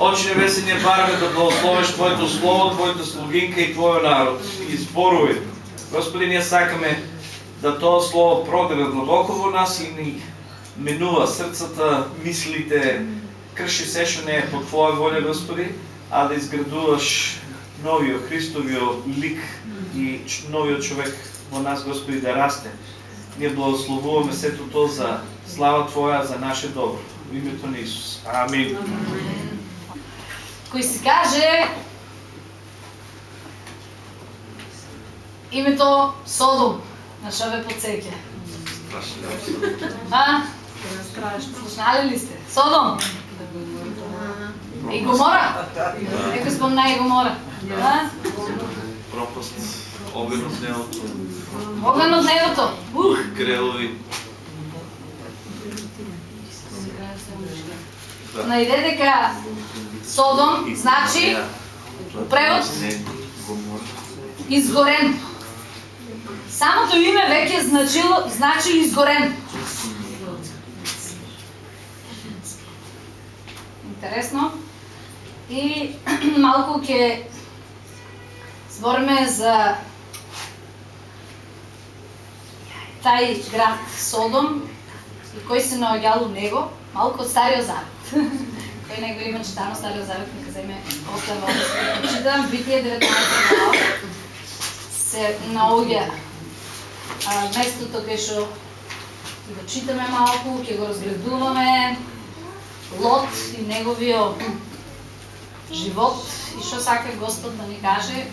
Очи небесни, ние бараме да благословиш Твоето Слово, Твоята слугинка и Твоя народ. И зборуј. Господи, ние сакаме да тоа Слово продеме длабоко во нас и ни минува срцата, мислите, крши се што не е по Твоја воля, Господи, а да изградуваш новиот Христовиот лик и новиот човек во нас, Господи, да расте. Ние благословуваме сето тоа за слава Твоја, за наше добро. Во името на Исус. Амин. Кој се каже името Содом, на што ве подсеќа? А? Слушнали ли сте? Содом? И Гомора? Некој спомна и Гомора. А? Пропаст, огън от небото, Оган од небото. Ух! грелови. Да. Најде дека Содом значи превод изгорен. Самото име веќе значило значи изгорен. Интересно. И малку ќе збориме за тај град Содом и кој се наоѓал у него, малку од Стариот Завет. кој не го има читано Стариот Завет, нека земе остава да читам. Битие 19 глава се наоѓа местото кај што ќе го читаме малку, ќе го разгледуваме Лот и неговиот живот и што сака Господ да ни каже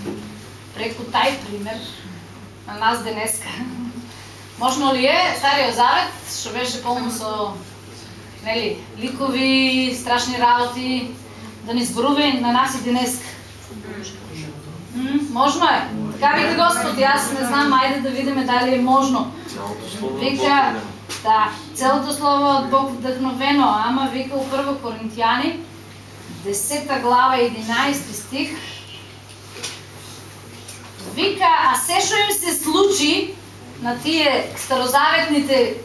преку тај пример на нас денеска. Можно ли е Стариот Завет, што беше полно со нели, ликови, страшни работи, да ни зборува и на нас и денеска? М, можно е. Така вика Господ, аз не знам, ајде да видиме дали е можно. Вика, да, целото слово од Бог вдъхновено, ама вика у 1 Коринтијани, 10 глава 11 стих, вика, а се што им се случи на тие старозаветните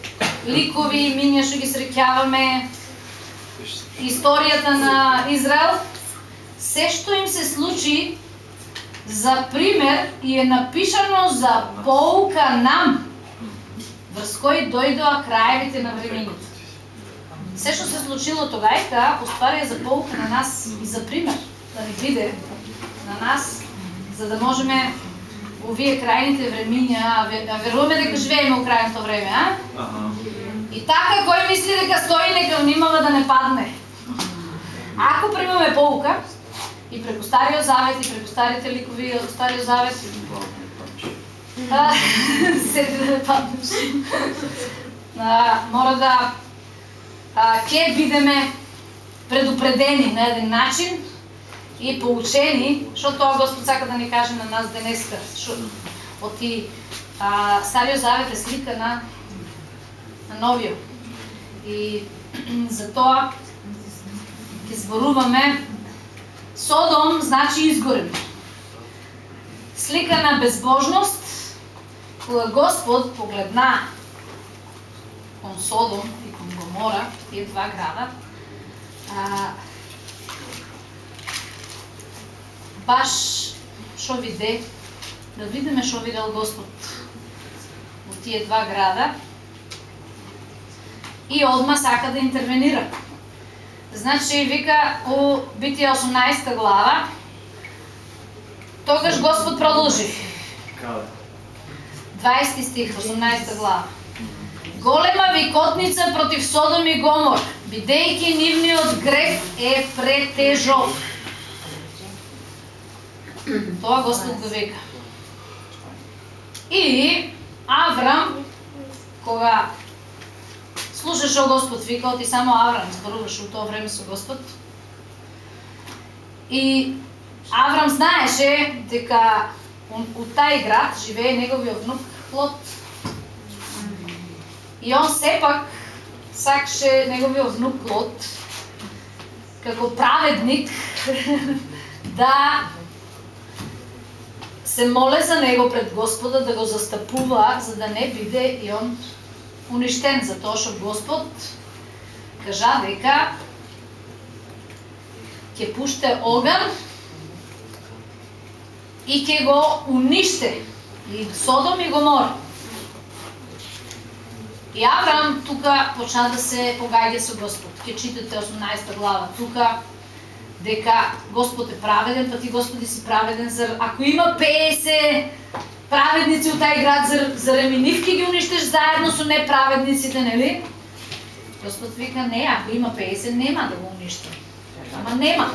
ликови, ми што ги среќаваме, историјата на Израел, се што им се случи за пример и е напишано за поука нам, врз кој дојдоа краевите на времењето. Се што се случило тогајка, уствари е да за поука на нас и за пример да ни биде на нас, за да можеме овие крајните времиња, а ве- а веруваме дека живееме у крајното време, а? Аха. И така кој мисли дека стои нека внимава да не падне. Ако примаме поука и преку Стариот Завет и преку старите ликови од Стариот Завет, седи да не паднеш. Мора да а, ќе бидеме предупредени на еден начин и поучени, што тоа Господ сака да ни каже на нас денеска. Што оти а, Стариот Завет е слика на на новиот. И за тоа ќе зборуваме Содом значи изгорен. Слика на безбожност, кога Господ погледна кон Содом и кон Гомора, тие два града, а, баш што виде, да видиме што видел Господ во тие два града, и одма сака да интервенира. Значи, вика у Битие 18 глава, тогаш Господ продолжи. 20 стих, 18 глава. Голема викотница против Содом и Гомор, бидејќи нивниот грех е претежок. Тоа Господ го века. И Аврам, кога слушаш што Господ вика, ти само Аврам зборуваш у тоа време со Господ. И Аврам знаеше дека у, у тај град живее неговиот внук Лот. И он сепак сакаше неговиот внук Лот како праведник да се моле за него пред Господа да го застапува за да не биде и он уништен за тоа што Господ кажа дека ќе пуште оган и ќе го униште и Содом и Гомор. И Авраам тука почна да се погаѓа со Господ. Ке читате 18 глава. Тука дека Господ е праведен, па ти Господи си праведен, зар ако има 50 праведници у тај град, зар, зар ми нивки ги уништеш заедно со неправедниците, нели? Господ вика, не, ако има 50, нема да го уништам. Ама нема.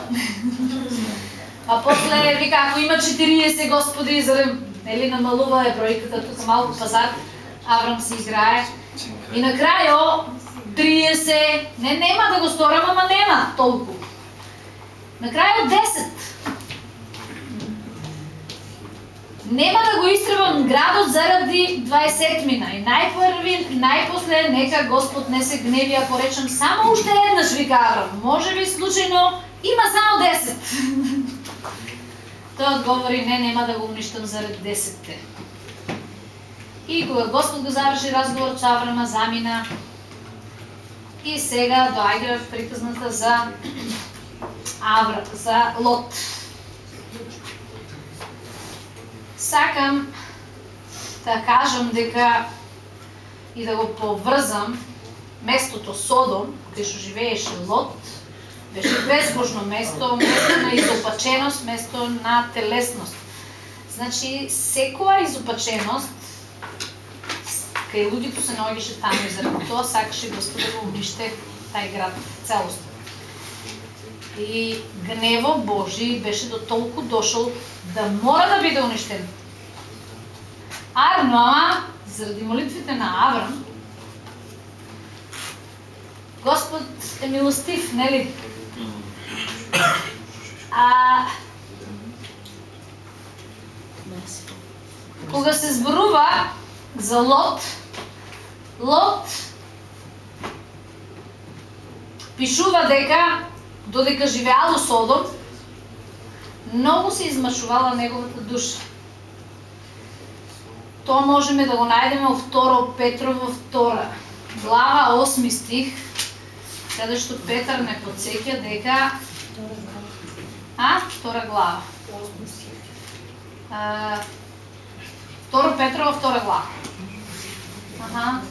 А после вика, ако има 40, Господи, зар нели намалува е бројката, тука малку пазар, Аврам се играе. И на крајо 30, не, нема да го сторам, ама нема толку. На крајот 10. Нема да го истребам градот заради 20 мина. И најпрви, најпосле нека Господ не се гневи ако речам само уште еднаш вика Аврам. Може би случајно има само 10. Тој одговори не, нема да го уништам заради 10 И кога Господ го заврши разговор со Аврама, замина и сега доаѓа приказната за Авра, за Лот. Сакам да кажам дека и да го поврзам местото Содом, каде што живееше Лот, беше безбожно место, место на изопаченост, место на телесност. Значи, секоја изопаченост кај луѓето се наоѓаше таму и заради тоа сакаше Господ да го униште тај град целосно. И гнево Божи беше до толку дошол да мора да биде уништен. Арноа, заради молитвите на Аврам, Господ е милостив, нели? А кога се зборува за Лот, Лот пишува дека додека живеал у Содом, многу се измашувала неговата душа. Тоа можеме да го најдеме во второ Петрово втора, глава 8 стих, каде што Петар не подсеќа дека А, втора глава. А, второ Петрово втора глава. Аха.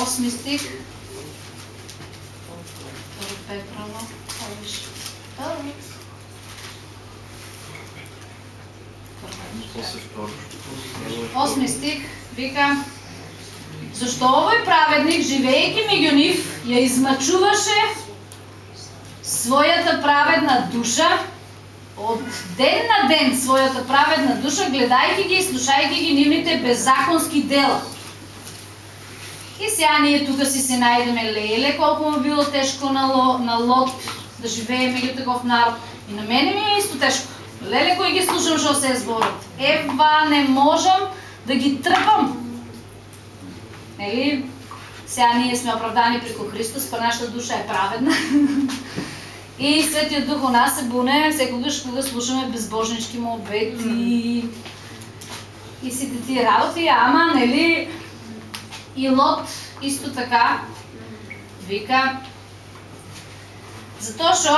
Осми стих. Петрово, Осми стих вика Зашто овој праведник, живеејќи меѓу нив, ја измачуваше својата праведна душа, од ден на ден својата праведна душа, гледајќи ги и слушајќи ги нивните беззаконски дела. И сега ние тука си се најдеме леле колку му било тешко на, ло, на Лот да живее меѓу таков народ. И на мене ми е исто тешко. Леле кои ги слушам што се зборат. Ева не можам да ги трпам. Нели? Сега ние сме оправдани преку Христос, па нашата душа е праведна. И Светиот Дух у нас се буне секогаш кога слушаме безбожнички молбети и сите тие работи, ама, нели, И Лот исто така вика затоа што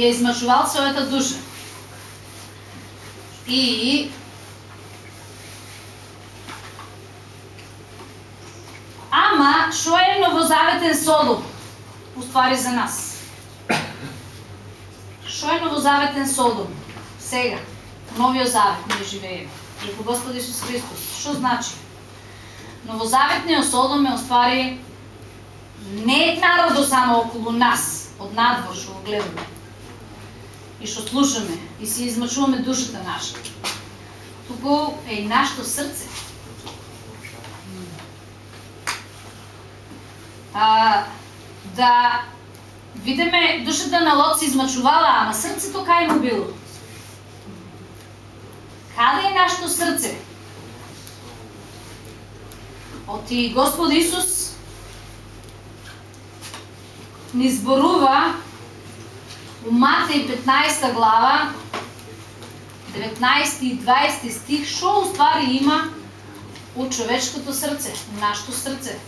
ја измачувал својата душа. И Ама, што е новозаветен Содом? Уствари за нас. Што е новозаветен Содом? Сега, новиот завет ние живееме. Преку Господ Исус Христос. Што значи? Новозаветниот Содом е оствари не е народо само околу нас, од надвор што го гледаме. И што слушаме и си измачуваме душата наша. Туку е и нашето срце. А, да Видеме, душата на Лот се измачувала, ама срцето кај му било? Каде е нашето срце? Оти Господ Исус ни зборува у Матеј 15 глава 19 и 20 стих, што уствари има у човечкото срце, у нашето срце.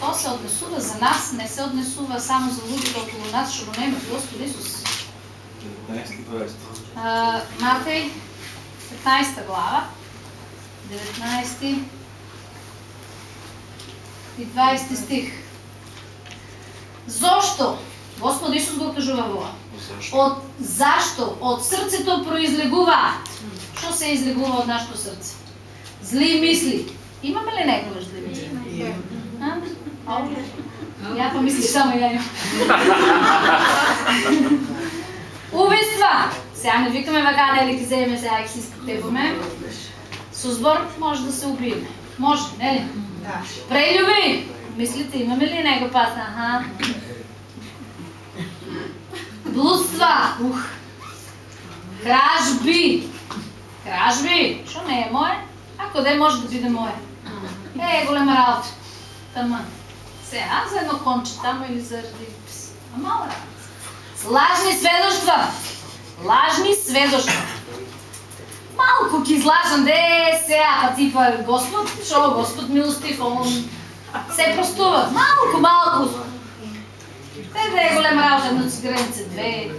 Тоа се однесува за нас, не се однесува само за луѓето околу нас, што го нема Господ Исус. 19-20. Матеј, 15 глава, 19 и 20 стих. Зошто? Господ Исус го кажува во Зашто? Од зашто од срцето произлегуваат. Што се излегува од нашето срце? Зли мисли. Имаме ли некогаш зли мисли? Ја помислиш само ја имам. Убиства. Сега не викаме вака, нели ги земеме сега ќе се искатеваме. Со збор може да се убиеме. Може, нели? Да. Прелюби! Мислите, имаме ли него пат? Аха. Блудства! Ух! Кражби! Кражби! Што не е мое? Ако да е, може да биде мое. Е, голема работа. Тама. Сега, за едно конче тамо или заради... пс, А мала работа. Лажни сведоштва! Лажни сведоштва! Малку ќе излажам, де сега, па типа Господ, шо Господ милостив, он се простува. Малку, малку. Те да е голема работа, едно цигаренце, две.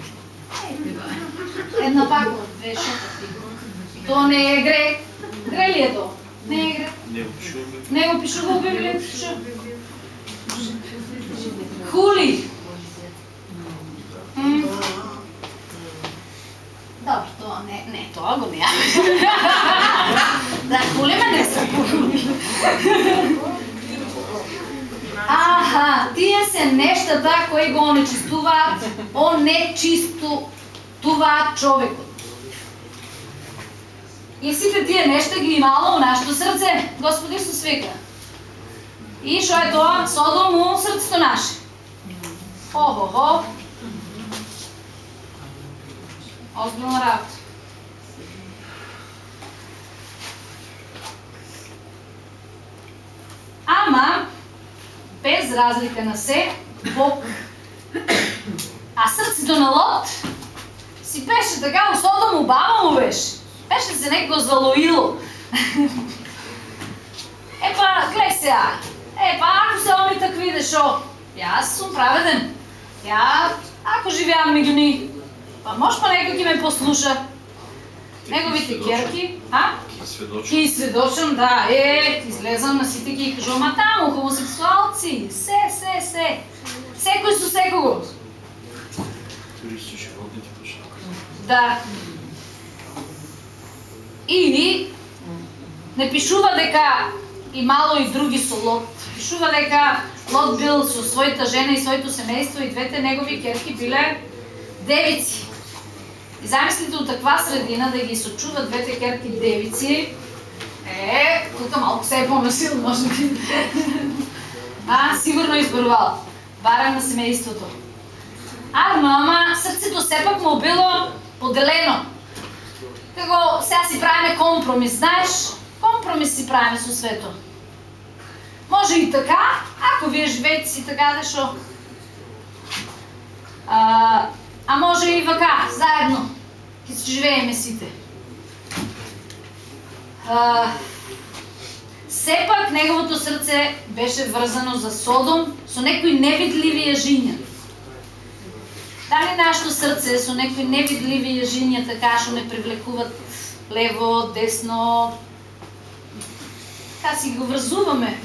Една пако, две шута. То не е гре. Гре ли е то? Не е гре. Не учуваме. Не го пишува у Библијата? Хули. Добро, да, тоа не, не, тоа го не. да, хулиме не се хули. Аха, тие се нештата да, кои го онечистуваат, онечистуваат човекот. И сите тие нешта ги имало у нашето срце, Господи Исус века. И што е тоа? Содом у срцето наше. Ого-го. Озбилна работа. Ама, без разлика на се, Бог. А срцето на Лот си беше така, у Содом у баба му беше. Беше се некој залоило. Епа, гледай сега. Епа, ако се оми такви дешо, јас сум праведен. Ја, ако живеам меѓу ни, па може па некој ќе ме послуша. Неговите керки, а? Ки сведочи. Ки сведочам, да, е, излезам на сите ги кажувам, а таму, хомосексуалци, се, се, се. Секој со секого. Туристи животните почна. Да. И не пишува дека имало и други со Лот. Пишува дека Лот бил со својата жена и своето семејство и двете негови керки биле девици. И замислите од таква средина да ги сочува двете керки девици, е, тука малку се е помесил, може би. а, сигурно изборувал. Барам на семејството. А мама, срцето сепак му било поделено. Како сега си правиме компромис, знаеш? Компромис си правиме со светот. Може и така, ако вие живеете си така, дешо. А, а може и вака, заедно. Ке си живееме сите. А, сепак неговото срце беше врзано за Содом со некои невидливи јажиња. Дали нашето срце со некои невидливи јажиња така што не привлекуваат лево, десно, така си го врзуваме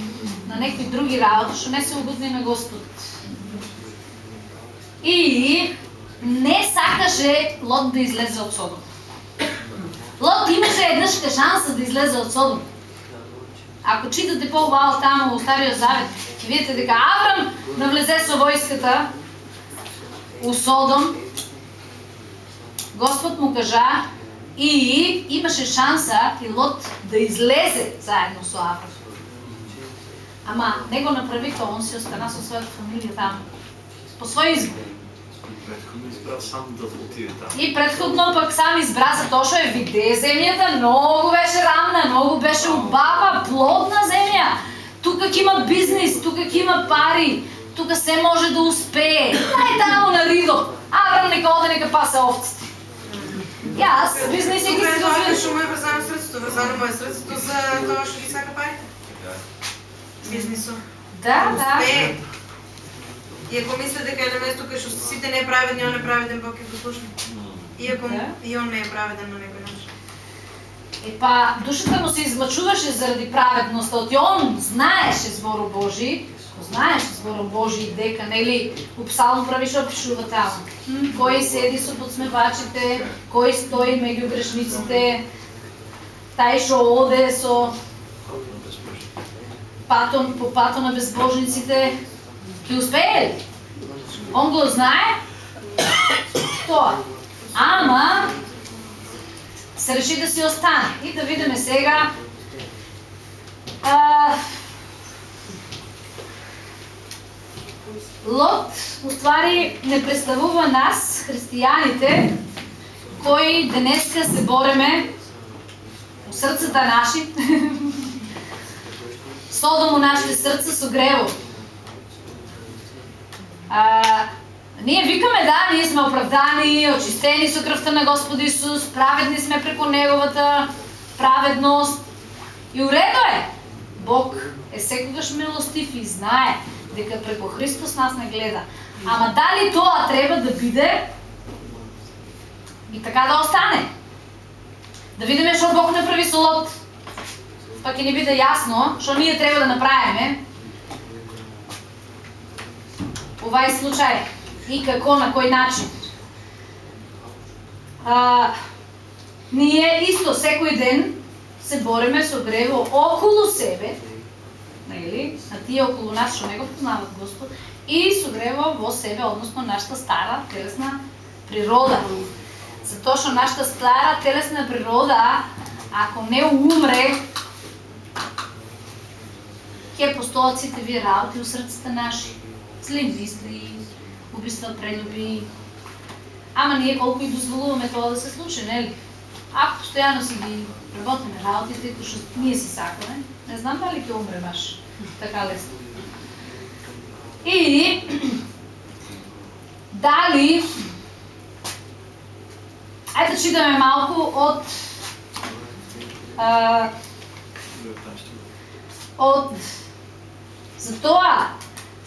на некои други работи што не се угодни на Господ. И не сакаше Лот да излезе од Содом. Лот имаше еднашка шанса да излезе од Содом. Ако читате по-убаво таму во Стариот Завет, ќе видите дека Аврам да навлезе со војската у Содом. Господ му кажа и имаше шанса и Лот да излезе заедно со Аврам. Ама не го направи тоа, он си остана со својата фамилија таму. По свој избор. Претходно избра сам да отиде таму. И предходно пак сам избра за тоа што е виде земјата, многу беше рамна, многу беше убава, плодна земја. Тука ќе има бизнис, тука ќе има пари, тука се може да успее. Ај таму на Ридо. Аврам нека оде нека пасе овците. Јас, бизнеси ги Добре, се што му е врзано срцето, врзано му е срцето за тоа што ги сака парите. Да, да. Успее. И ако мислите дека е на место кај што сите неправедни, он е праведен, Бог е го слушна. Иако Да. и он не е праведен на некој начин. Е па, душата му се измачуваше заради праведноста, оти он знаеше збору Божи, го знаеше збору Божи дека, нели, у псалм прави што пишува таму. Кој седи со подсмевачите, кој стои меѓу грешниците, тај што оде со патон, по пато на безбожниците, ќе успее? Он го знае тоа. Ама, се реши да си остане. И да видиме сега а, Лот, уствари, не представува нас, христијаните, кои денеска се бореме у срцата наши, Содом у нашите срца со грево. А, ние викаме да, ние сме оправдани, очистени со крвта на Господ Исус, праведни сме преко Неговата праведност. И уредо е. Бог е секогаш милостив и знае дека преко Христос нас не гледа. Ама дали тоа треба да биде и така да остане? Да видиме што Бог направи со Лот. Па ќе ни биде јасно што ние треба да направиме овај случај и како, на кој начин. А, ние исто секој ден се бориме со грево околу себе, нели, а тие околу нас што не го познават Господ, и согрева во себе, односно нашата стара телесна природа. Затоа што нашата стара телесна природа, ако не умре, ќе постојат сите вие работи у срцата наши. Зли мисли, убиства, прелюби. Ама ние колку и дозволуваме тоа да се случи, нели? Ако постојано си ги работиме работите, кои што ние си сакаме, не знам дали ќе умре баш така лесно. И дали Ајде читаме малку од а, од затоа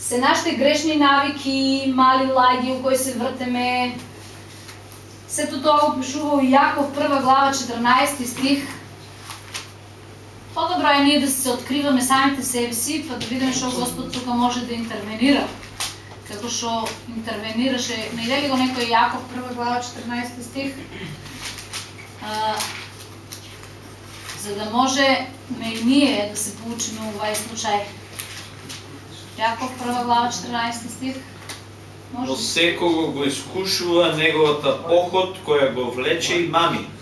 се нашите грешни навики, мали лаги у кои се вртеме. Сето тоа го пишува у Јаков прва глава 14 стих. Подобро е ние да се откриваме самите себе си, па да видиме што Господ тука може да интервенира. Како што интервенираше, ли го некој Јаков прва глава 14 стих? А, за да може ме и ние да се получиме овај случај. Јаков прва глава 14 стих. Но Може? секого го искушува неговата поход која го влече и мами.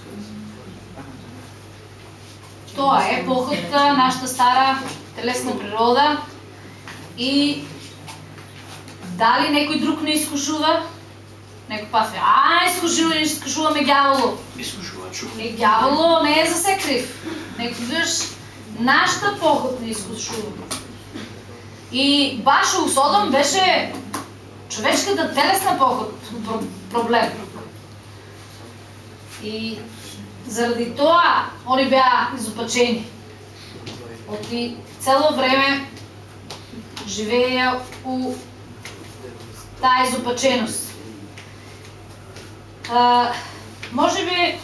Тоа е походка, нашата стара телесна природа и дали некој друг не искушува? Некој пафе, а, искушува, искушуваме ѓаволо. Искушува чу. Е, ѓаволо не е за се крив. Некогаш нашата поход не искушува. И баш у Содом беше човечката телесна поход про- проблем. И заради тоа они беа изопачени. Оти цело време живееја у таа изопаченост. А, може би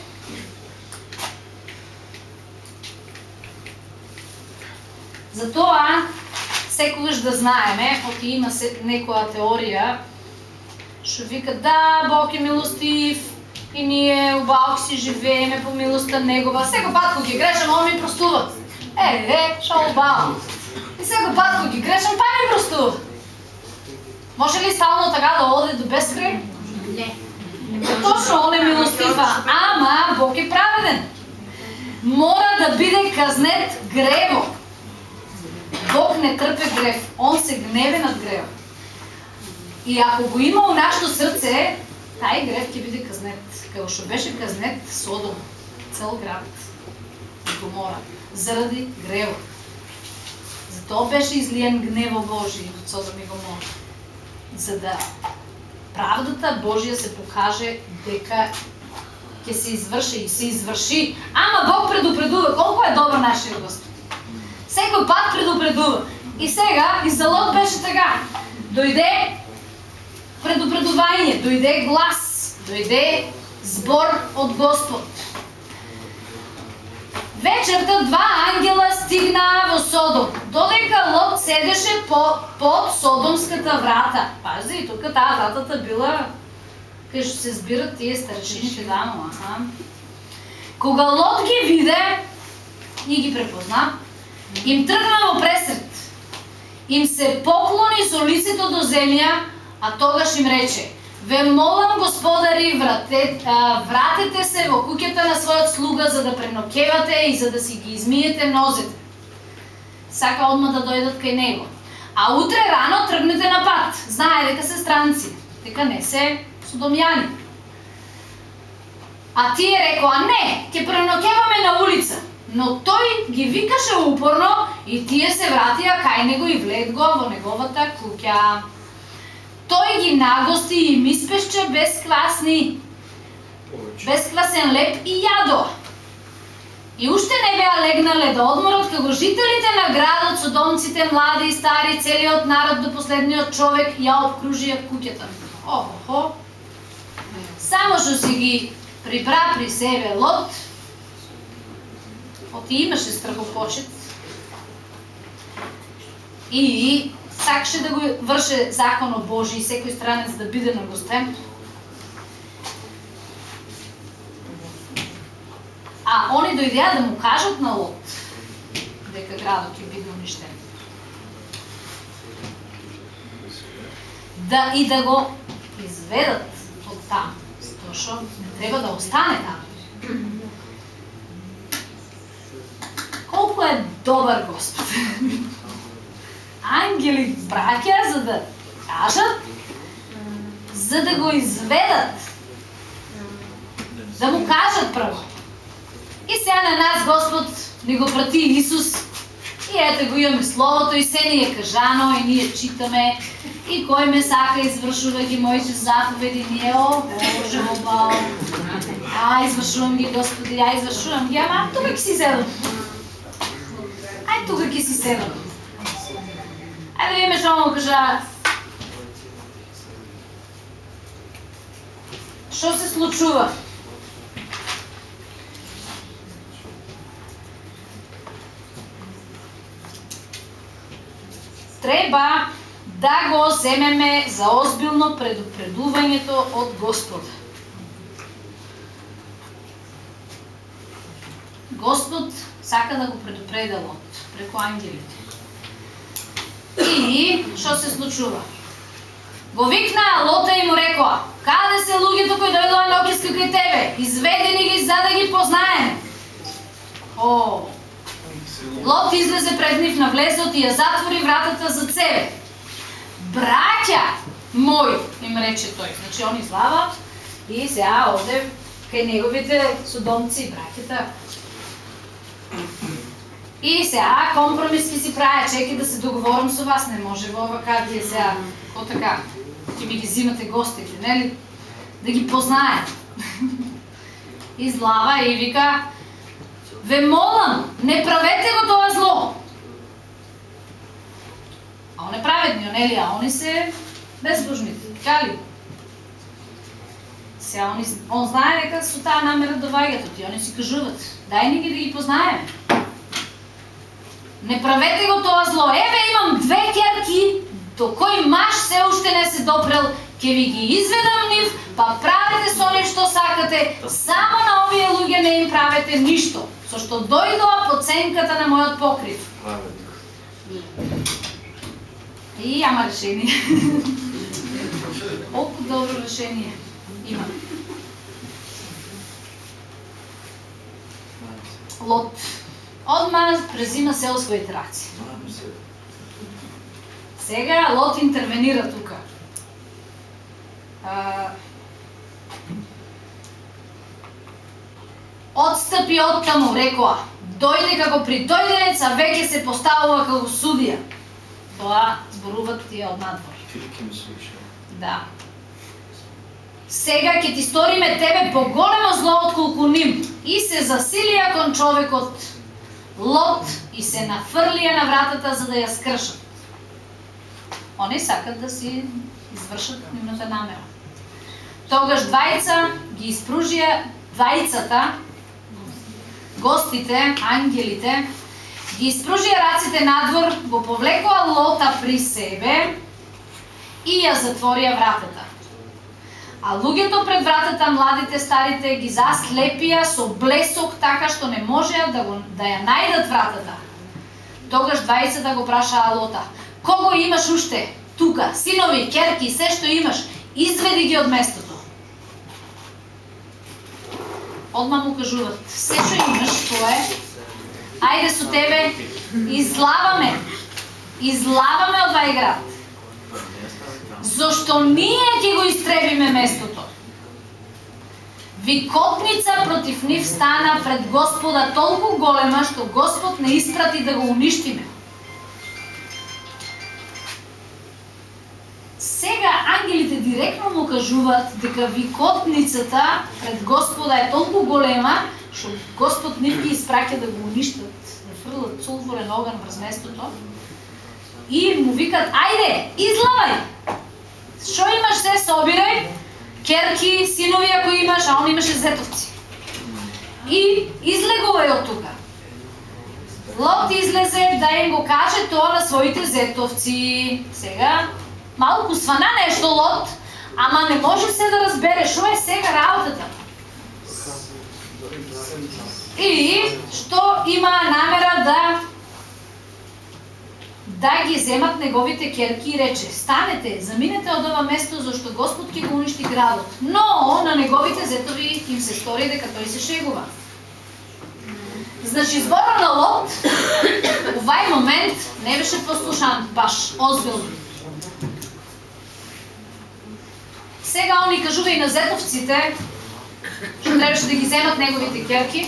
Затоа секогаш да знаеме, оти има се некоја теорија што вика да, Бог е милостив и ние убаво си живееме по милоста негова. Секој пат кога ги грешам, он ми простува. Е, е, шо убаво. И секој пат кога ги грешам, па ми простува. Може ли стално така да оде до безкрај? Не. Точно он е милостива, ама Бог е праведен. Мора да биде казнет грево. Бог не трпе грев, Он се гневе над грева. И ако го има у нашето срце, тај грев ќе биде казнет. Како што беше казнет Содом, цел град, Гомора, заради грево. Затоа беше излиен гнево Божи од Содом и Гомора. За да правдата Божија се покаже дека ќе се изврши и се изврши. Ама Бог предупредува колку е добар нашиот Господ. Секој пат предупредува. И сега и за Лот беше така. Дојде предупредување, дојде глас, дојде збор од Господ. Вечерта два ангела стигнаа во Содом, додека Лот седеше по, под Содомската врата. Пази, тука таа вратата била кај што се збират тие старешините дамо, аха. Кога Лот ги виде и ги препозна, им тргна во пресред. Им се поклони со лицето до земја, а тогаш им рече: Ве молам, господари, врате, а, вратете се во куќата на својот слуга за да преноќевате и за да си ги измиете нозете. Сака одма да дојдат кај него. А утре рано тргнете на пат. Знае дека се странци, дека не се судомјани. А тие рекоа, не, ќе преноќеваме на улица. Но тој ги викаше упорно и тие се вратија кај него и влегоа во неговата куќа. Тој ги нагости и им испешче бесквасни, бесквасен леп и јадо. И уште не беа легнале да одморот како жителите на градот, содомците, млади и стари, целиот народ до последниот човек ја обкружија куќата. Охо, Само што си ги прибра при себе Лот, оти имаше страхопочет и сакаше да го врше законот Божи и секој странец да биде на гостем. А они дојдеа да му кажат на Лот дека градот ќе биде уништен. Да и да го изведат од таму, што не треба да остане таму. Колку е добар Господ. Ангели браќа за да кажат, за да го изведат, да му кажат прво. И сега на нас Господ ни го прати Исус и ете го имаме Словото и се ни е кажано и ние читаме и кој ме сака извршува ги моите заповеди, ние о, Боже мобал. А, извршувам ги, Господи, ја извршувам ги, ама тука ќе си седам. Ај тука ќе си седам. Ајде да видиме што му кажа. Што се случува? Треба да го земеме за озбилно предупредувањето од Господ. Господ сака да го предупреди преку ангелите. И што се случува? Го викнаа Лота и му рекоа: "Каде се луѓето кои доведоа на окиска кај тебе? Изведени ги за да ги познаеме." О, Лот излезе пред нив на влезот и ја затвори вратата за себе. Браќа мој, им рече тој. Значи он излава и сега оде кај неговите судомци, браќата. И сега компромис ќе си правя, чеки да се договорам со вас, не може во ова вие сега, ко така, ќе ми ги зимате гостите, нели? Да ги познае. Излава и вика, Ве молам, не правете го тоа зло. А он е праведниот, нели? А они се безбожните, така ли? Сега они, он знае дека со таа намера доваѓат, и они си кажуват, дај ни ги да ги познаеме. Не правете го тоа зло. Еве имам две керки, до кој маш се уште не се допрел, ќе ви ги изведам нив, па правете со нив што сакате, само на овие луѓе не им правете ништо со што дојдоа по ценката на мојот покрив. И ама решение. Колку добро решение има. Лот. Одма презима се своите траци. Сега Лот интервенира тука. А, од таму, рекоа. Дојде како придојденец, а веќе се поставува како судија. Тоа зборуват тие од надвор. Да. Сега ќе ти сториме тебе поголемо зло отколку ним. И се засилија кон човекот Лот и се нафрлија на вратата за да ја скршат. Они сакат да си извршат нивната намера. Тогаш двајца ги испружија двајцата, гостите, ангелите, ги испружија раците надвор, го повлекоа Лота при себе и ја затворија вратата. А луѓето пред вратата, младите, старите, ги заслепија со блесок така што не можеа да, го, да ја најдат вратата. Тогаш двајцата да го прашаа Лота, кого имаш уште? Тука, синови, керки, се што имаш, изведи ги од местото. Одма му кажуваат, се што имаш, тоа е, ајде со тебе, излаваме, излаваме од вај град зошто ние ќе го истребиме местото. Викотница против нив стана пред Господа толку голема што Господ не испрати да го уништиме. Сега ангелите директно му кажуваат дека викотницата пред Господа е толку голема што Господ нив ги испраќа да го уништат, да фрлат солворен оган врз местото. И му викат, ајде, излавај! Што имаш се собирај, керки, синови ако имаш, а он имаше зетовци. И излегувај од тука. Лот излезе да им го каже тоа на своите зетовци. Сега, малку свана нешто Лот, ама не може се да разбере што е сега работата. И што има намера да да ги земат неговите керки и рече, станете, заминете од ова место, зашто Господ ќе го уништи градот. Но на неговите зетови им се стори дека тој се шегува. Значи, збора на Лот, овај момент не беше послушан баш озбилно. Сега они кажува и на зетовците, што требаше да ги земат неговите керки,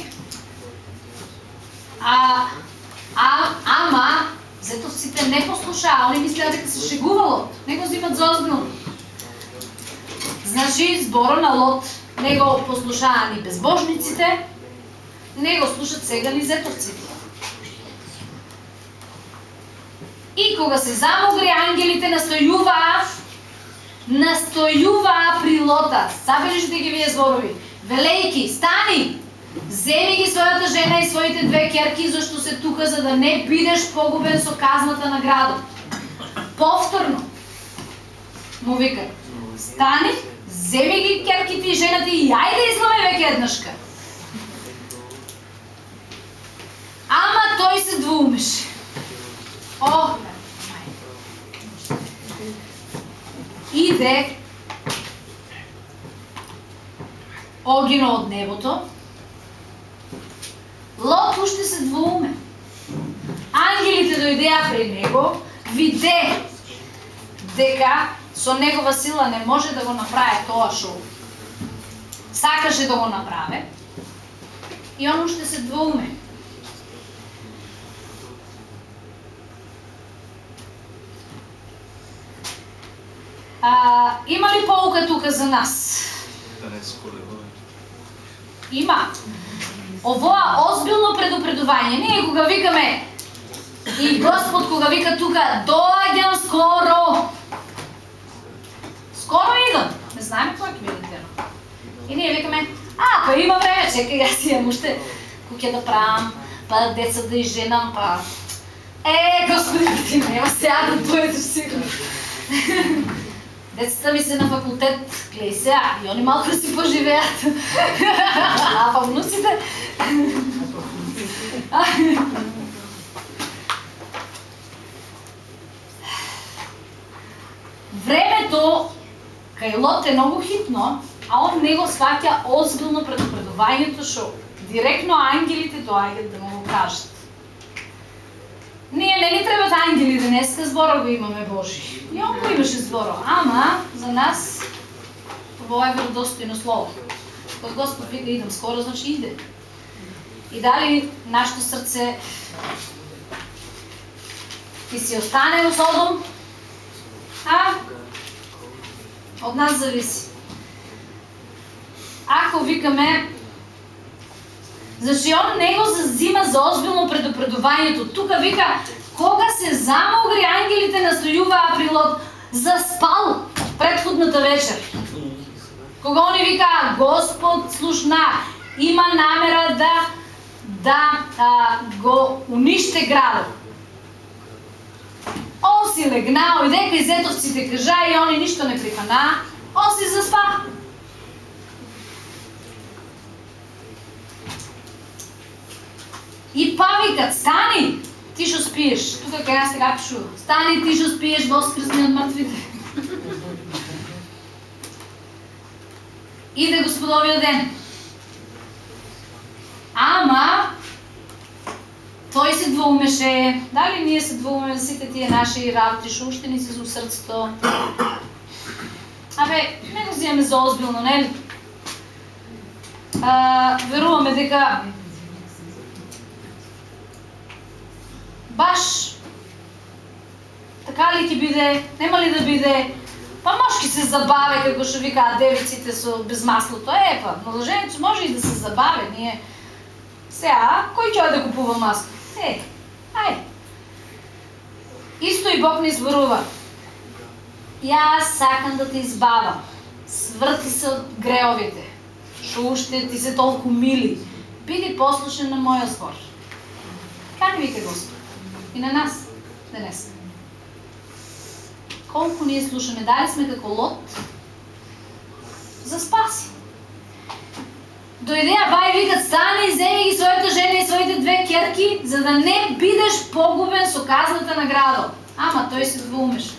а, а, ама Зетовците не послушаа, они мислеа дека се шегувало, не го взимат за озбилно. Значи, зборо на Лот не го послушаа ни безбожниците, не го слушат сега ни зетовците. И кога се замогри, ангелите настојуваа, настојуваа при Лота. Забележите ги вие зборови. Велејки, стани, Земи ги својата жена и своите две керки, зашто се тука за да не бидеш погубен со казната на градот. Повторно му вика, стани, земи ги керките и жената и ајде изломе веќе еднашка. Ама тој се двумеше. О, иде огино од небото, Лот уште се двоуме. Ангелите дојдеа при него, виде дека со негова сила не може да го направи тоа што сакаше да го направи. И он уште се двоуме. А, има ли поука тука за нас? Има овоа озбилно предупредување. Ние кога викаме и Господ кога вика тука доаѓам скоро. Скоро идам. Не знаеме кога ќе биде И ние викаме, а, па има време, чекај, јас имам уште куќе да правам, па деца да изженам, па... Е, Господи, ти нема сега да дојдеш сигурно. Децата ми се на факултет, глеј се, а и они малку да си поживеат. а па внуците... Времето кај Лот е многу хитно, а он не го сваќа озбилно предупредувањето што директно ангелите доаѓаат да му го кажат. Ние не ни требаат ангели денеска, зборови имаме Божи. И он го имаше зборо, ама за нас ова е веродостојно слово. Кога Господ вика идам скоро, значи иде. И дали нашето срце ти си остане во Содом, а од нас зависи. ако викаме Значи он не го зазима за озбилно предупредувањето. Тука вика кога се замогри ангелите настојуваа прилот заспал предходната вечер. Кога они викаа Господ слушна, има намера да да а, го униште градот. Он си легнал и дека изетовците кажа и они ништо не прифана, он си заспа. И па викат, стани, ти што спиеш. Тука кај јас сега така пишу. Стани, ти што спиеш, воскресни од мртвите. Иде господовиот ден. Ама, тој се двоумеше, дали ние се двоумеме сите тие наши работи, што уште ни се со срцето. Абе, не го зимаме за озбилно, нели? А, веруваме дека баш така ли ќе биде, нема ли да биде, па мошки да се забаве, како што викаат девиците со без маслото. Е, па, младоженец може и да се забаве, ние сега, кој ќе да купува масло? Е, ај. Исто и Бог не зборува. Јас сакам да те избавам. Сврти се од греовите. Што уште ти се толку мили. Биди послушен на мојот збор. Как вика Господ? И на нас денес. Колку ние слушаме, дали сме како лот за спаси. Дојдеа бај викат стани и земи ги својата жена и своите две керки, за да не бидеш погубен со казната на градот. Ама тој се двоумеше.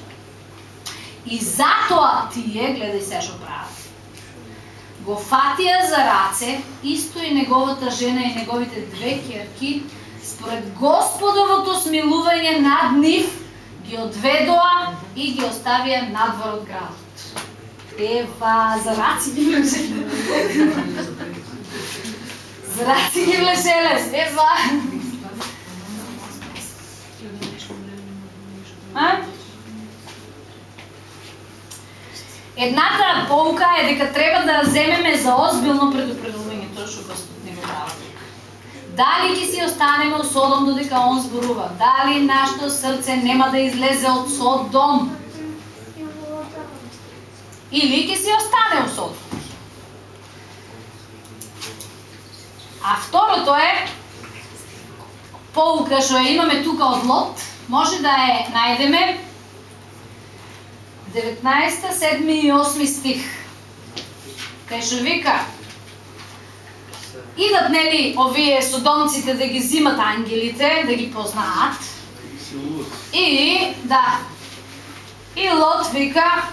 И затоа тие, гледај се што прават. Го фатија за раце, исто и неговата жена и неговите две керки, според Господовото смилување над нив, ги одведоа и ги оставија надвор од градот. Ева, за раци ги влешеле. за раци ги влешеле, ева. А? Едната полка е дека треба да земеме за озбилно предупредување тоа што Господ не го дава. Дали ќе си останеме у Содом додека он зборува? Дали нашето срце нема да излезе од Содом? Или ќе си остане у Содом? А второто е поука што ја имаме тука од Лот, може да е најдеме 19, 7 и 8 стих. Кај што вика, идат нели овие содомците да ги зимат ангелите, да ги познаат. И да. И Лот вика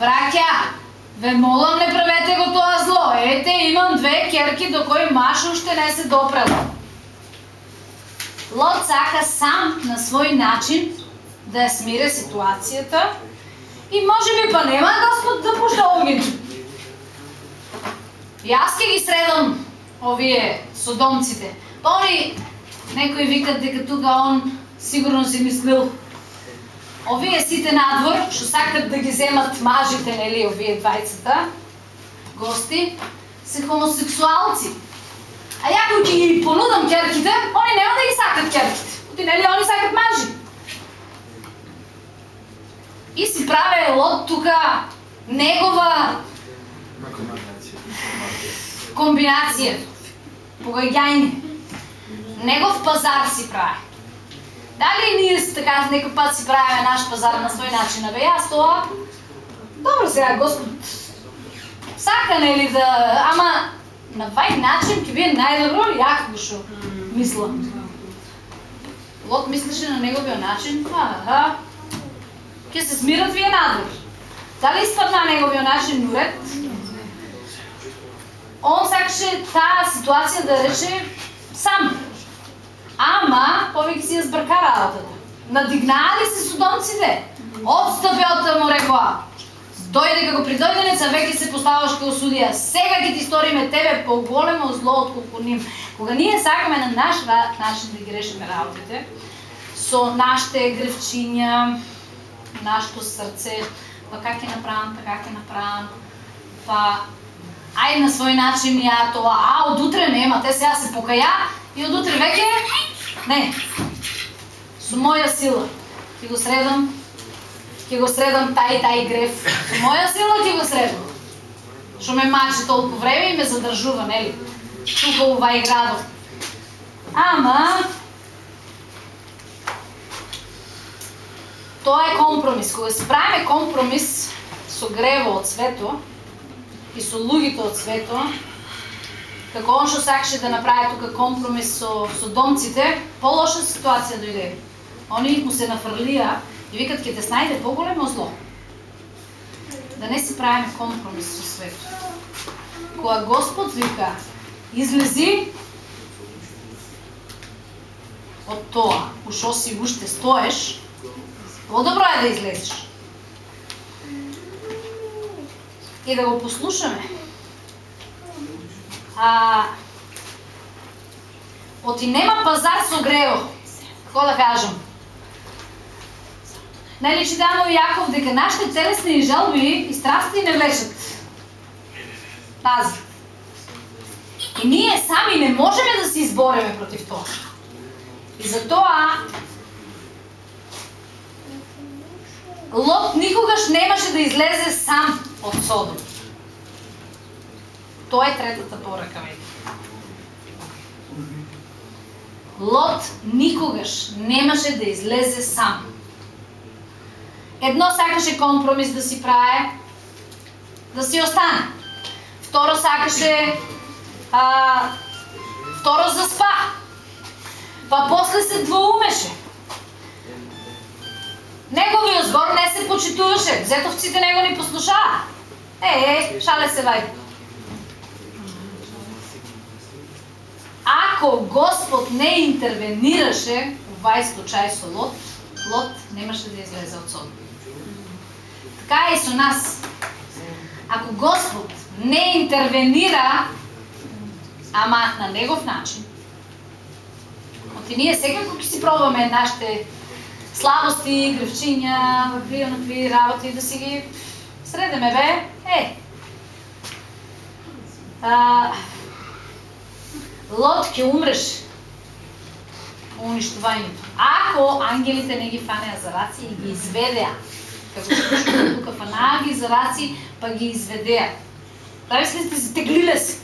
Браќа, ве молам не правете го тоа зло. Ете, имам две керки до кои маш уште не се допрела. Лот сака сам на свој начин да ја смире ситуацијата и може би па нема Господ да пушта огин. Јас ќе ги средам овие содомците. Па они некои викат дека тука он сигурно си мислил овие сите надвор што сакат да ги земат мажите, нели, овие двајцата гости се хомосексуалци. А ја кој ќе ги понудам керките, они нема да ги сакат керките. Оти нели они сакат мажи. И си праве лот тука негова комбинација, погаѓање. Негов пазар си прави. Дали ние така некој пат си правиме наш пазар на свој начин? Абе јас тоа Добро сега Господ сака нели да ама на вај начин ќе биде најдобро ја го што мислам. Лот мислеше на неговиот начин, аха, ќе се смират вие надвор. Дали испадна неговиот начин уред? Он сакаше таа ситуација да рече сам. Ама, повеќе си ја збрка работата. Надигнаали се судонците. Отстапи од таму рекоа. Дојде како придојденец, а веќе се поставаш како судија. Сега ќе ти сториме тебе по големо зло отколку ним. Кога ние сакаме на наш начин да ги решиме работите, со нашите гревчиња, нашето срце, па как ќе направам, па как ќе направам, па ај на свој начин ја тоа, а од утре нема, те сега се покаја и од утре веќе не. Со моја сила ќе го средам, ќе го средам тај тај греф. Со моја сила ќе го средам. Што ме мачи толку време и ме задржува, нели? Тука увај градот. Ама Тоа е компромис. Кога се правиме компромис со грево од светот, и со луѓето од свето, како он што сакаше да направи тука компромис со, со домците, полоша ситуација дојде. Они му се нафрлија и викат ќе те снајде поголемо зло. Да не се правиме компромис со свето. Кога Господ вика, излези од тоа, ушо си уште стоеш, Подобро е да излезеш. И да го послушаме. А, оти нема пазар со грео. Како да кажам? Нели читамо Јаков дека нашите телесни жалби и страсти не влечат. Пази. И ние сами не можеме да се избореме против тоа. И затоа Лот никогаш немаше да излезе сам од Содом. Тоа е третата порака, веќе. Лот никогаш немаше да излезе сам. Едно сакаше компромис да си прави, да си остане. Второ сакаше а, второ заспа. Па после се двоумеше. Неговиот збор не се почитуваше, зетовците него ни послушаа. Е, е, шале се вај. Ако Господ не интервенираше во вај случај со Лот, Лот немаше да излезе од Содом. Така е и со нас. Ако Господ не интервенира, ама на негов начин, оти ние секако ќе си пробаме нашите слабости, гревчиња, вакви онакви работи, да си ги средеме, бе. Е. А, Лот ќе умреш уништувањето. Ако ангелите не ги фанеа за раци и ги изведеа, како што тука фанаа ги за раци, па ги изведеа. Дали сте се да теглиле се.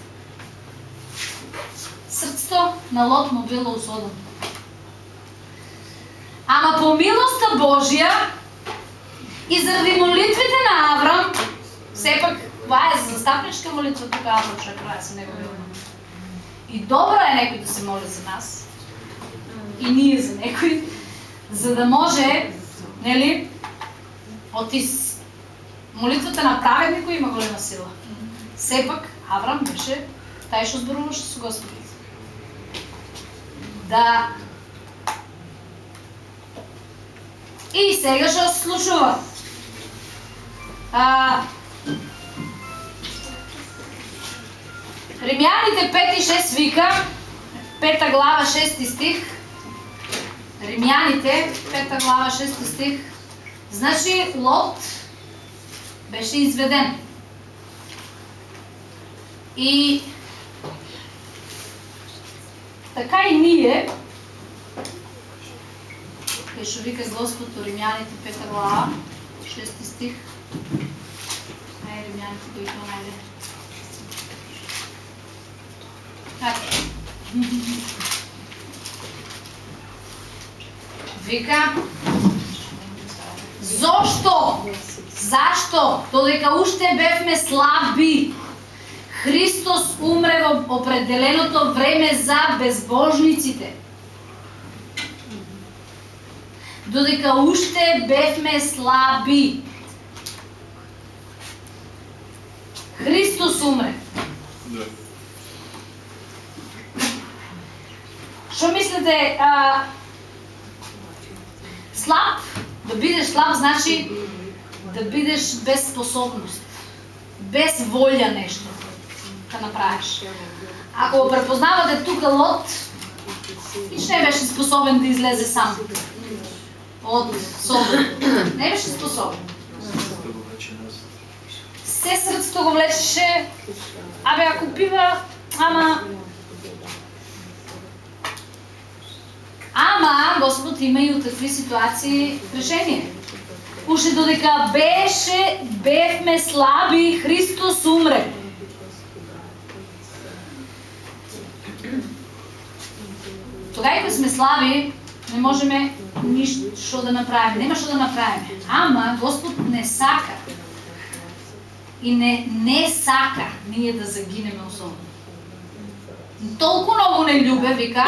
Срцето на Лот му било усодено. Ама по милоста Божја и заради молитвите на Аврам, сепак ова е застапничка молитва тука Аврам што крае со него. И добро е некој да се моли за нас. И ние за некој, за да може, нели, отис молитвата на праведникот има голема сила. Сепак Аврам беше тај што зборуваше со Господ. Да И сега што се да случува? А, Римјаните 5 и 6 вика, 5 глава 6 стих, Римјаните 5 глава 6 стих, значи Лот беше изведен. И така и ние кај што вика злоството Римјаните пета глава, шести стих. Ај Римјаните и тоа најде. Вика Зошто? Зашто? Додека уште бевме слаби, Христос умре во определеното време за безбожниците додека уште бевме слаби. Христос умре. Да. Што мислите, а, слаб, да бидеш слаб значи да бидеш без способност, без волја нешто да направиш. Ако го препознавате тука Лот, ниш не беше способен да излезе сам од Содом. Не беше способен. се срцето го влечеше, абе ако пива, ама Ама Господ има и от такви ситуации решение. Уште додека беше, бевме слаби, Христос умре. Тогава кога сме слаби, не можеме ништо да направиме, нема што да направиме. Ама Господ не сака и не, не сака ние да загинеме особено. Толку многу не љубе, вика,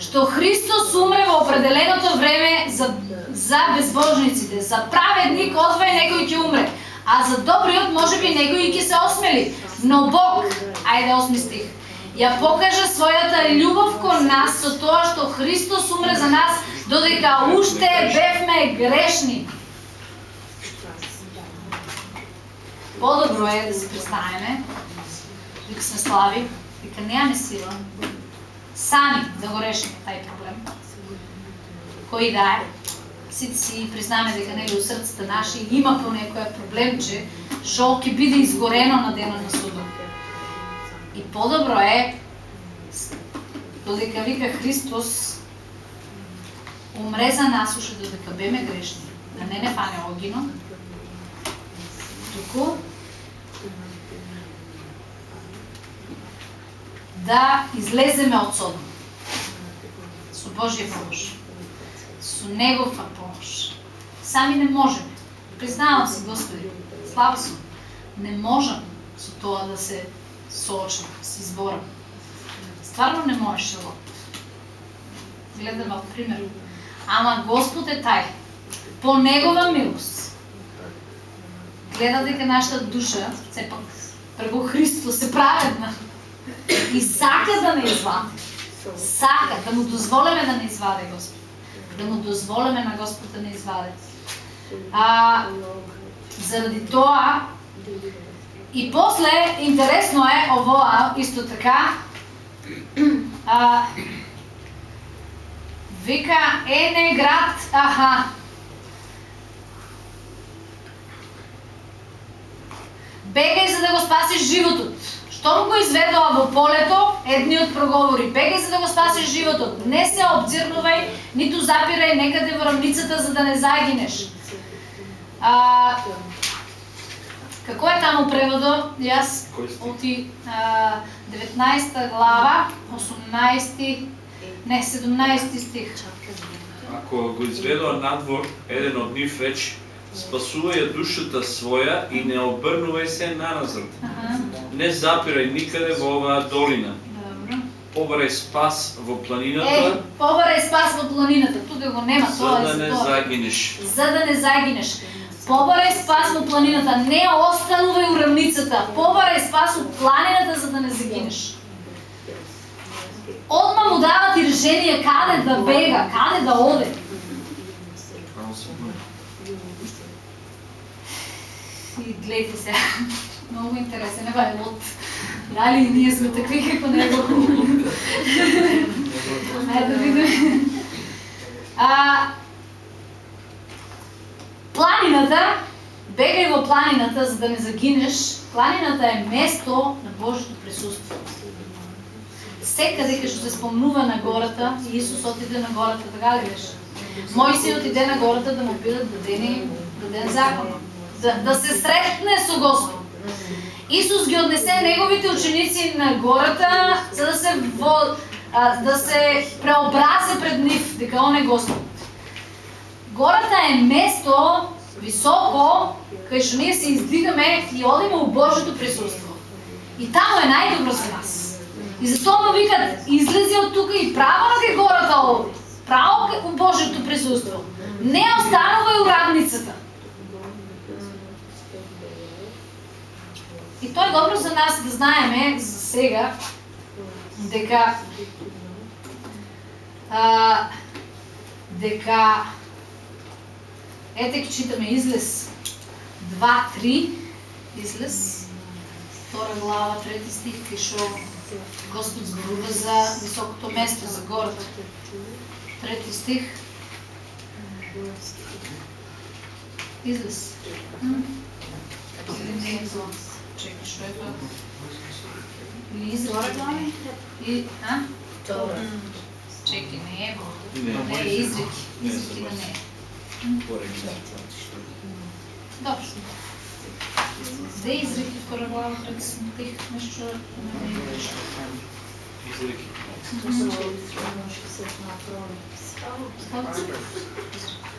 што Христос умре во определеното време за, за безбожниците, за праведник одвај некој ќе умре, а за добриот може би некој ќе се осмели. Но Бог, ајде осми стих, ја покажа својата љубов кон нас со тоа што Христос умре за нас додека уште бевме грешни. Подобро е да се представиме, дека сме слави, дека немаме сила, сами да го решиме тај проблем. Кој да е, сите си признаме дека нели у срцата наши има по некој проблемче што ќе биде изгорено на денот на судот. И подобро е додека вика Христос умреза насуша додека беме грешни, да не не пане огинот, туку да излеземе од Содом. Со Божја помош. Со Негова помош. Сами не можеме. Признавам се, Господи, слава сум. Не можам со тоа да се соочам, да се изборам. Стварно не можеше Лот. Гледам пример. Ама Господ е тај. По Негова милост. Гледа дека нашата душа, сепак, преку Христос се праведна и сака да не извади. Сака да му дозволиме да не извади Господ. Да му дозволиме на Господ да не извади. А, заради тоа и после интересно е овоа исто така а, вика Ене град, аха, бегај за да го спасиш животот. Штом го изведува во полето, едниот проговори, бегај за да го спасиш животот. Не се обзирнувај, ниту запирај некаде во рамницата за да не загинеш. А, како е таму преводо? Јас оти а, 19 глава, 18 не 17 стих. Ако го изведува надвор, еден од нив рече, спасувај ја душата своја и не обрнувај се наназад. Аха, Не запирај никаде во оваа долина. добро. Побарај спас во Е, планината, побарај спас во планината. Тука го нема за тоа да е не за тоа. загинеш. За да не загинеш. Побарај спас во планината, не останувај у рамницата. Побарај спас во планината за да не загинеш. Одма му дават и решение каде да бега, каде да оде. И гледайте се, многу интересен е бај Лот. Дали и ние сме такви како него? Ајде да видиме. А, планината, бегај во планината за да не загинеш. Планината е место на Божјото присуство. Секаде кај што се спомнува на гората, Исус отиде на гората, да ли беше? Мојсей отиде на гората да му бидат дадени даден закон. Да, да се сретне со Господ. Исус ги однесе неговите ученици на гората за да се во, а, да се преобразе пред нив дека он е Господ. Гората е место високо кај што ние се издигаме и одиме у Божјото присуство. И таму е најдобро за нас. И затоа му викат, излези од тука и право на кај гората ови. Право кај у Божјото присуство. Не останувај у радницата. И тоа е добро за нас да знаеме за сега дека а, дека ете ќе читаме излез 2-3 излез втора глава, трети стих кај што Господ зборува за високото место, за гората. Трети стих. Излез. Тоа? Чекай, што е тоа? Или изрек? И, а? Чекай, не е во. Не е изреки. Изреки да не е. Добро. Две изреки втора глава пред тих нешто не?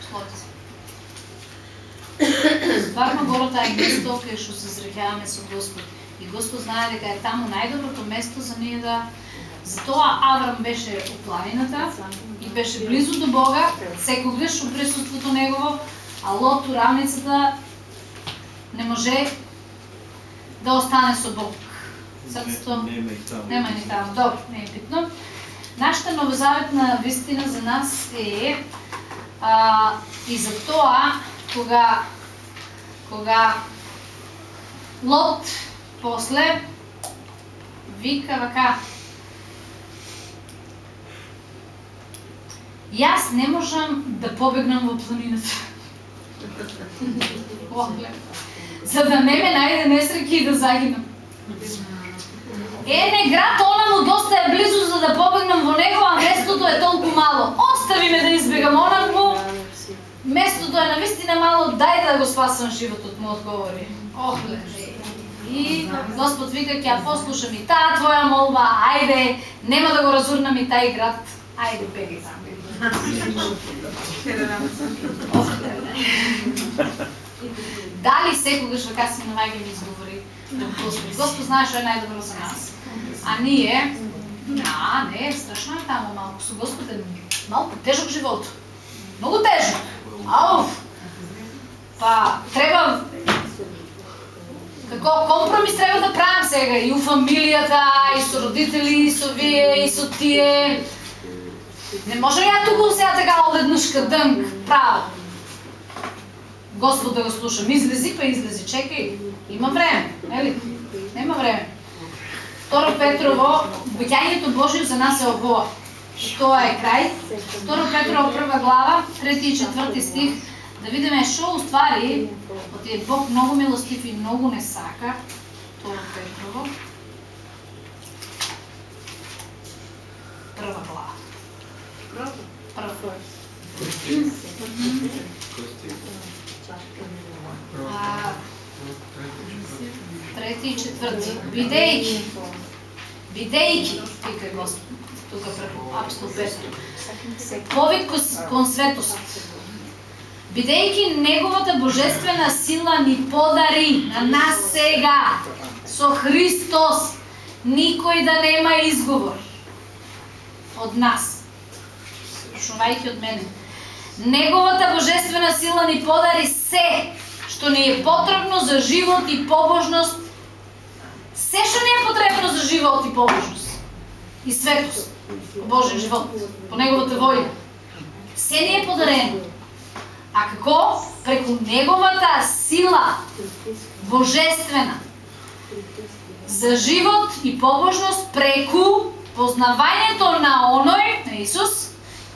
Славица. Стварно гората е место кај што се зрекаваме со Господ. И Господ знае дека е таму најдоброто место за ние да Затоа Аврам беше у планината и беше близу до Бога, секогаш у присуството негово, а Лот у рамницата не може да остане со Бог. Срцето Нема и таму. Нема ни таму. Добро, не е битно. Нашата новозаветна вистина за нас е а, и за тоа кога кога Лот после вика вака Јас не можам да побегнам во планината. Охле. За да не ме најде несреќа и да загинам. Е, не град, она му доста е близо за да побегнам во него, а местото е толку мало. Остави ме да избегам онаму. Местото е навистина мало, дај да го спасам животот, му одговори. Охле. И Господ вика, ќе ја послушам и таа твоја молба, ајде, нема да го разурнам и тај град. Ајде, беги там. Охле. Дали секогаш вака си наоѓаме изговори пред Господ? Господ знае што е најдобро за нас. А ние, а, не, страшно е таму малку. Со Господ е малку тежок живот. Многу тежок. Ауф. Па, треба како компромис треба да правам сега и у фамилијата, и со родители, и со вие, и со тие. Не може ја туку сега така одеднаш кадънк, право. Господ да го слушам. Излези па излези, чекај. Има време, нели? Нема време. Второ Петрово, обеќањето Божјо за нас е ово. Тоа е крај. Второ Петрово прва глава, трети и четврти стих, да видиме што уствари оти е Бог многу милостив и многу не сака. Второ Петрово. Прва глава. Прва. А, трети и четврти. Бидејќи, бидејќи, вика Господ, тука преку апостол Петро, повик кон- светост, бидејќи неговата божествена сила ни подари на нас сега со Христос, никој да нема изговор од нас. Слушувајќи од мене. Неговата божествена сила ни подари се што ни е потребно за живот и побожност. Се што ни е потребно за живот и побожност. И светост. Божен живот. По неговата војна. Се ни е подарено. А како? Преку неговата сила божествена за живот и побожност преку познавањето на оној, на Исус,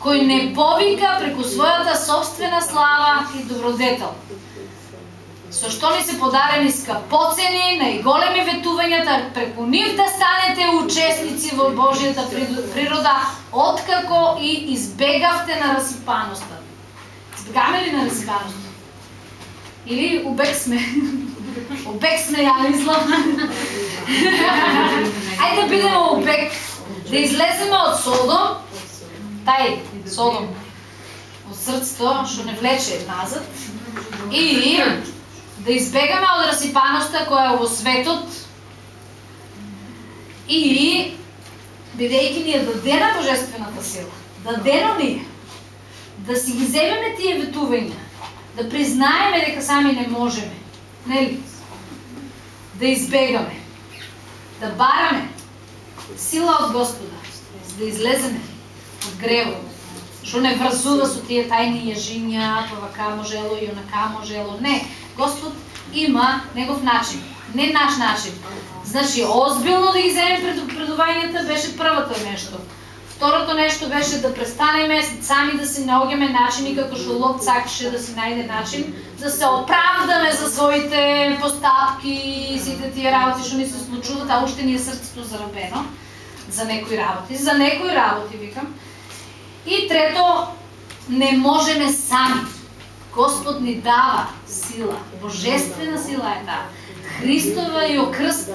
кој не повика преку својата собствена слава и добродетел. Со што ни се подарени скапоцени, најголеми ветувањата, преку нив да станете учесници во Божијата природа, откако и избегавте на расипаноста. Избегаме ли на расипаноста? Или убег сме? Обек сме ја мислам. Ајде да бидеме обек, да излеземе од Содом, тај Содом, од срцето што не влече назад, и да избегаме од расипаноста која е во светот, и бидејќи ни е дадена божествената сила, дадено ни е, да си ги земеме тие ветувања, да признаеме дека сами не можеме, нели? Да избегаме, да бараме сила од Господа, да излеземе од гревот, што не врзува со тие тајни јажиња, па вака можело и онака можело. Не, Господ има негов начин, не наш начин. Значи, озбилно да ги земем пред предувањата беше првото нешто. Второто нешто беше да престанеме сами да си наоѓаме начини како што Лот сакаше да си најде начин да се оправдаме за своите постапки и сите тие работи што ни се случуваат, а уште ни е срцето заробено за некои работи, за некои работи викам. И трето, не можеме сами. Господ ни дава сила, божествена сила е таа. Христова и окрст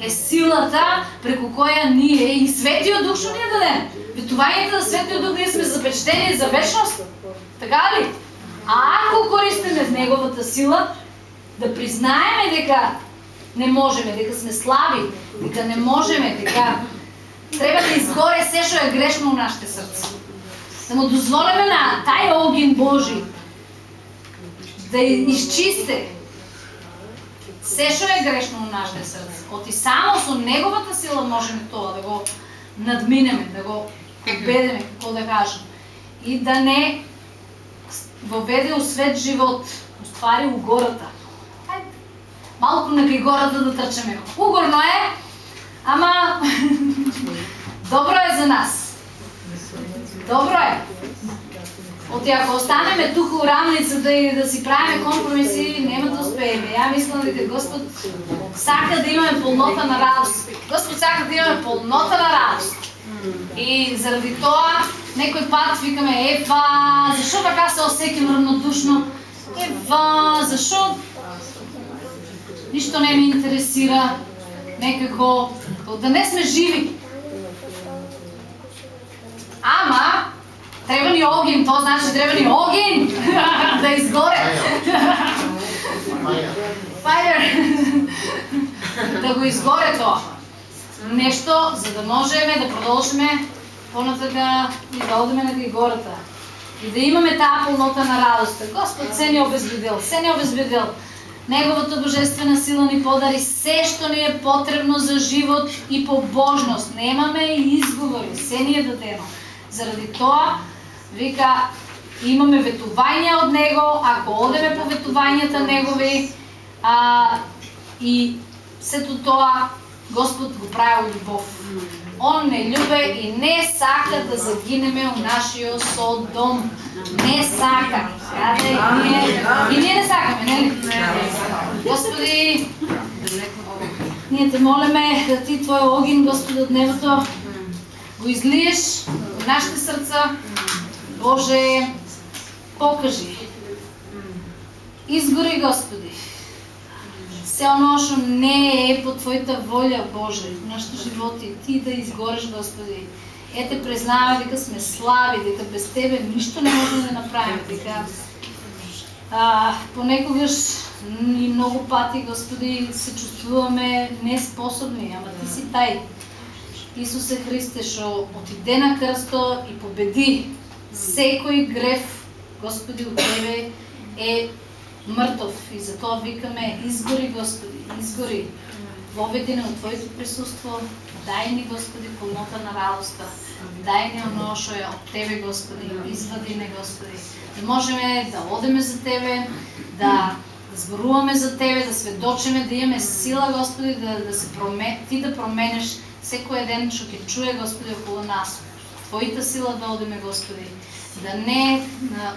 е силата преку која ние и Светиот Дух што ни е даден. Ветувањето на да Светиот Дух ние сме запечатени за вечност. Така ли? А ако користиме неговата сила, да признаеме дека не можеме, дека сме слаби, дека не можеме, дека треба да изгоре се што е грешно у нашите срца. Да му дозволиме на тај огин Божи да изчисте се што е грешно во нашите срце. Оти само со неговата сила можеме тоа да го надминеме, да го победиме, како да кажам. И да не воведе у свет живот, уствари у гората. Ајде, малку на кај гората да трчаме. Угорно е, ама добро е за нас. Добро е. Оти ако останеме тука у рамницата да и да си правиме компромиси, нема да успееме. Ја мислам дека Господ сака да имаме полнота на радост. Господ сака да имаме полнота на радост. И заради тоа некој пат викаме ева, зашо така се осеќам равнодушно? Ева, зашо ништо не ме интересира? Некако да не сме живи. Ама Треба ни огин, тоа значи треба ни огин да изгоре. Fire. да го изгоре тоа. Нешто за да можеме да продолжиме понатака и да одиме на гората. И да имаме таа полнота на радост. Господ се ни обезбедил, се ни обезбедил. Неговата божествена сила ни подари се што ни е потребно за живот и побожност. Немаме и изговори, се ни е дадено. Заради тоа Вика, имаме ветувања од него, ако одеме по ветувањата негови, а, и сето тоа Господ го прави љубов. Он не љубе и не сака да загинеме у нашиот Содом. Не сака. Каде не и ние не сакаме, нели? Господи, ние те молиме да ти твој огин, Господи, од небото, го излиеш во нашите срца, Боже, покажи. Изгори, Господи. Се оно што не е по Твојата волја, Боже, в нашите животи, Ти да изгореш, Господи. Ете, признаваме дека сме слаби, дека без Тебе ништо не можеме да направиме, дека а, понекогаш и многу пати, Господи, се чувствуваме неспособни, ама Ти си тај. Исусе Христе, што отиде на крсто и победи Секој грев, Господи, у Тебе е мртов и затоа викаме изгори, Господи, изгори. Воведи на Твоето присуство, дај ни, Господи, полнота на радоста. Дај ни оно што е од Тебе, Господи, извади не, Господи. Да можеме да одеме за Тебе, да да зборуваме за Тебе, да сведочиме, да имаме сила, Господи, да, да се проме, Ти да променеш секој ден што ќе чуе, Господи, околу нас. Твојата сила да одеме, Господи, да не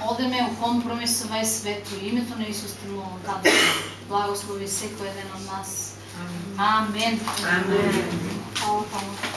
одеме у компромис со овај свет, во името на Исус Ти молам, да благослови секој еден од нас. Амен. Амен. Амен.